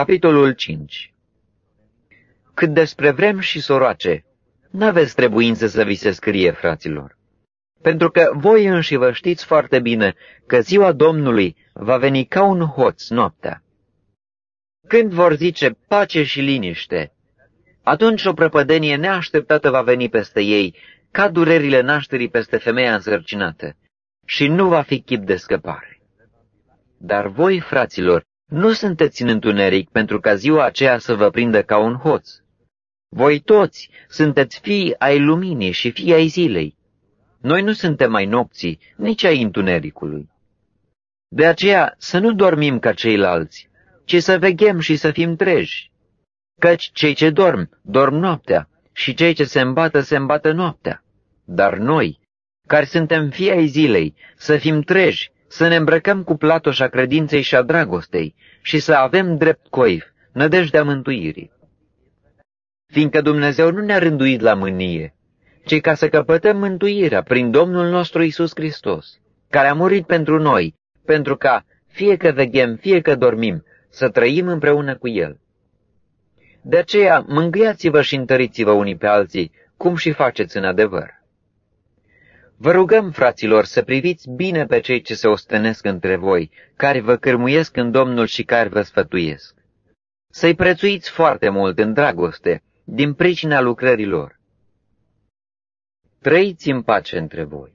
Capitolul 5 Cât despre vrem și soroace, n-aveți trebuință să vi se scrie, fraților. Pentru că voi înși vă știți foarte bine că ziua Domnului va veni ca un hoț noaptea. Când vor zice pace și liniște, atunci o prăpădenie neașteptată va veni peste ei, ca durerile nașterii peste femeia însărcinată, și nu va fi chip de scăpare. Dar voi, fraților, nu sunteți în întuneric pentru ca ziua aceea să vă prindă ca un hoț. Voi toți sunteți fii ai luminii și fii ai zilei. Noi nu suntem ai nopții, nici ai întunericului. De aceea să nu dormim ca ceilalți, ci să veghem și să fim treji. Căci cei ce dorm, dorm noaptea, și cei ce se îmbată, se îmbată noaptea. Dar noi, care suntem fii ai zilei, să fim treji, să ne îmbrăcăm cu platoșa credinței și a dragostei și să avem drept coif, nădejdea mântuirii. Fiindcă Dumnezeu nu ne-a rânduit la mânie, ci ca să căpătăm mântuirea prin Domnul nostru Isus Hristos, care a murit pentru noi, pentru ca, fie că veghem, fie că dormim, să trăim împreună cu El. De aceea, mângâiați-vă și întăriți-vă unii pe alții, cum și faceți în adevăr. Vă rugăm, fraților, să priviți bine pe cei ce se ostenesc între voi, care vă cârmuiesc în Domnul și care vă sfătuiesc. Să-i prețuiți foarte mult în dragoste, din pricina lucrărilor. Trăiți în pace între voi.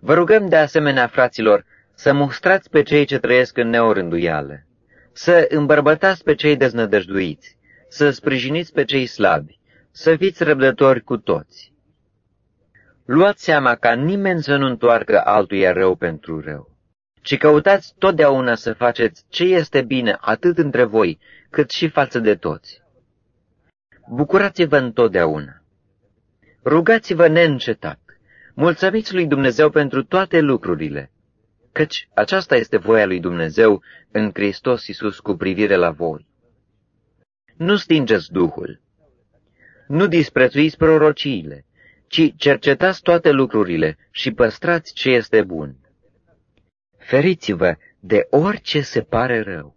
Vă rugăm de asemenea, fraților, să mustrați pe cei ce trăiesc în neorânduială, să îmbărbătați pe cei deznădăjduiți, să sprijiniți pe cei slabi, să fiți răbdători cu toți. Luați seama ca nimeni să nu întoarcă altuia rău pentru rău, ci căutați totdeauna să faceți ce este bine atât între voi, cât și față de toți. Bucurați-vă întotdeauna. Rugați-vă neîncetat. Mulțumiți lui Dumnezeu pentru toate lucrurile, căci aceasta este voia lui Dumnezeu în Hristos Iisus cu privire la voi. Nu stingeți Duhul. Nu disprețuiți prorociile, ci cercetați toate lucrurile și păstrați ce este bun. Feriți-vă de orice se pare rău.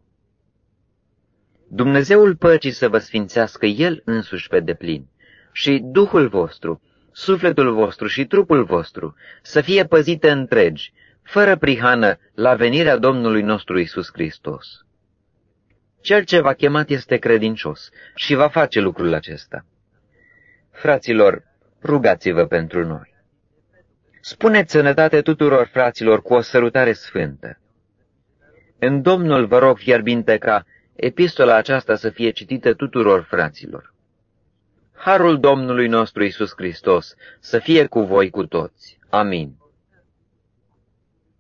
Dumnezeul păcii să vă sfințească El însuși pe deplin și Duhul vostru, sufletul vostru și trupul vostru să fie păzite întregi, fără prihană, la venirea Domnului nostru Isus Hristos. Cel ce v-a chemat este credincios și va face lucrul acesta. Fraților, rugați-vă pentru noi. Spuneți sănătate tuturor fraților cu o sărutare sfântă. În Domnul vă rog fierbinte ca epistola aceasta să fie citită tuturor fraților. Harul Domnului nostru Isus Hristos să fie cu voi cu toți. Amin.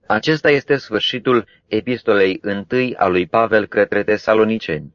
Acesta este sfârșitul epistolei întâi a lui Pavel către tesaloniceni.